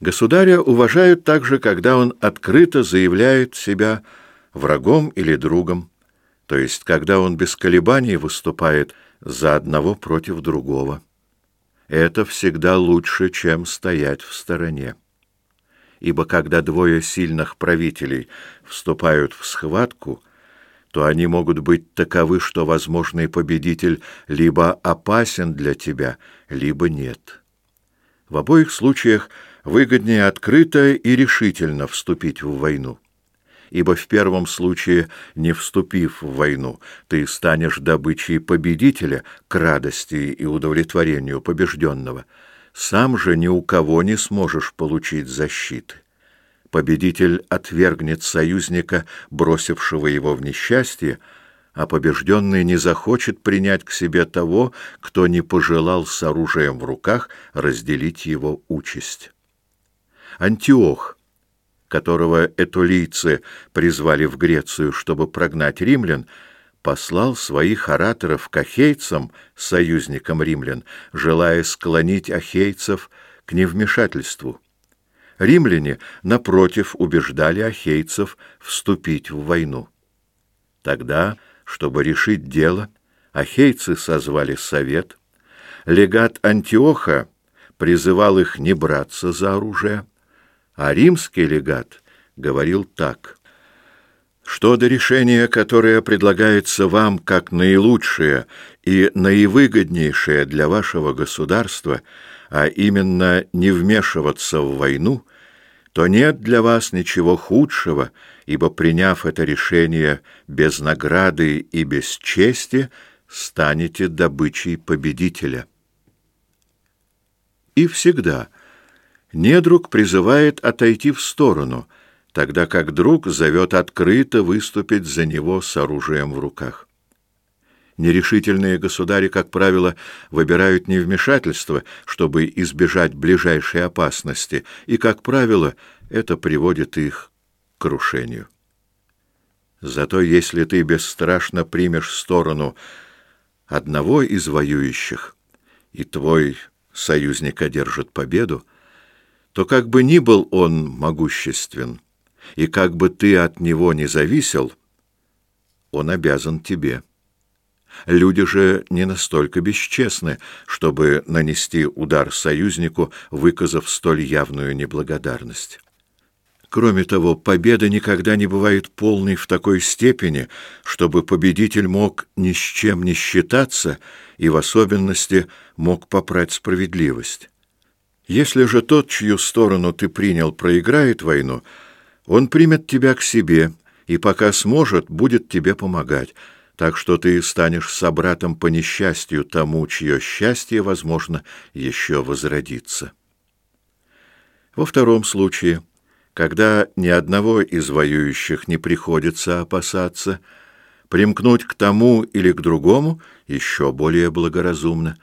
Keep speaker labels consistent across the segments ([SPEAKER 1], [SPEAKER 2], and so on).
[SPEAKER 1] Государя уважают также, когда он открыто заявляет себя врагом или другом, то есть когда он без колебаний выступает за одного против другого. Это всегда лучше, чем стоять в стороне. Ибо когда двое сильных правителей вступают в схватку, то они могут быть таковы, что возможный победитель либо опасен для тебя, либо нет. В обоих случаях выгоднее открыто и решительно вступить в войну. Ибо в первом случае, не вступив в войну, ты станешь добычей победителя к радости и удовлетворению побежденного. Сам же ни у кого не сможешь получить защиты. Победитель отвергнет союзника, бросившего его в несчастье, а побежденный не захочет принять к себе того, кто не пожелал с оружием в руках разделить его участь. Антиох, которого этулийцы призвали в Грецию, чтобы прогнать римлян, послал своих ораторов к ахейцам, союзникам римлян, желая склонить ахейцев к невмешательству. Римляне, напротив, убеждали ахейцев вступить в войну. Тогда, чтобы решить дело, ахейцы созвали совет. Легат Антиоха призывал их не браться за оружие, а римский легат говорил так. Что до решения, которое предлагается вам как наилучшее и наивыгоднейшее для вашего государства, а именно не вмешиваться в войну, то нет для вас ничего худшего, ибо, приняв это решение без награды и без чести, станете добычей победителя. И всегда недруг призывает отойти в сторону, тогда как друг зовет открыто выступить за него с оружием в руках. Нерешительные государи, как правило, выбирают невмешательство, чтобы избежать ближайшей опасности, и, как правило, это приводит их к крушению. Зато если ты бесстрашно примешь сторону одного из воюющих, и твой союзник одержит победу, то как бы ни был он могуществен, и как бы ты от него не зависел, он обязан тебе. Люди же не настолько бесчестны, чтобы нанести удар союзнику, выказав столь явную неблагодарность. Кроме того, победа никогда не бывает полной в такой степени, чтобы победитель мог ни с чем не считаться и в особенности мог попрать справедливость. Если же тот, чью сторону ты принял, проиграет войну, он примет тебя к себе и, пока сможет, будет тебе помогать, так что ты станешь собратом по несчастью тому, чье счастье, возможно, еще возродится. Во втором случае, когда ни одного из воюющих не приходится опасаться, примкнуть к тому или к другому еще более благоразумно,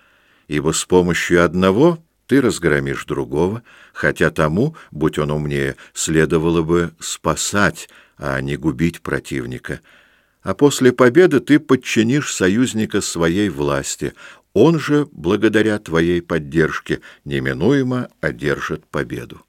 [SPEAKER 1] ибо с помощью одного ты разгромишь другого, хотя тому, будь он умнее, следовало бы спасать, а не губить противника — а после победы ты подчинишь союзника своей власти. Он же, благодаря твоей поддержке, неминуемо одержит победу.